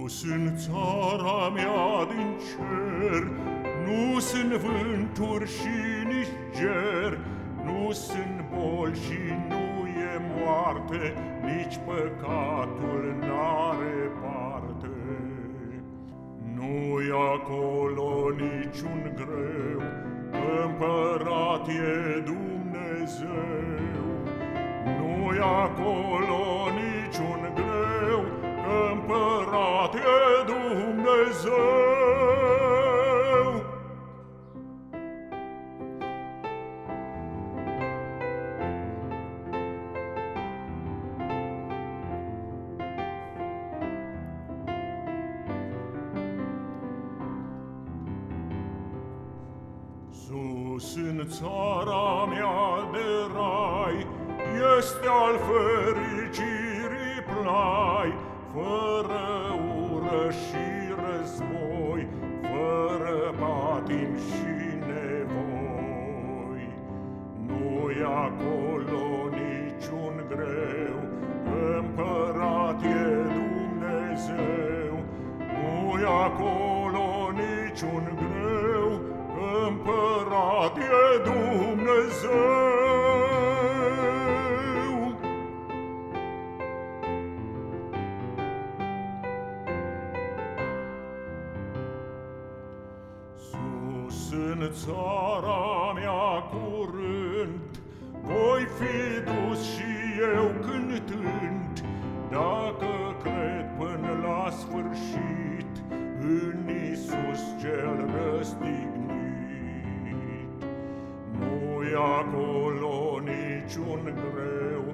Sus în țara mea din cer Nu sunt vânturi și nici ger Nu sunt boli și nu e moarte Nici păcatul n-are parte. Nu-i acolo niciun greu Împărat e Dumnezeu. Nu-i acolo niciun greu împărate Dumnezeu. Sus în țara mea de rai este al fericirii plan. Patim și nevoi. Nu-i acolo niciun greu, împărat e Dumnezeu. Nu-i acolo niciun greu, împărat e Dumnezeu. În țara mea curând, Voi fi dus și eu cântând, Dacă cred până la sfârșit În Iisus cel răstignit. Nu-i acolo niciun greu,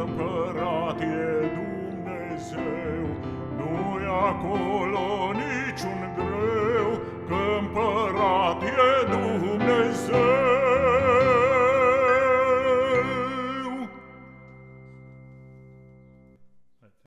Împărat e Dumnezeu, Nu-i acolo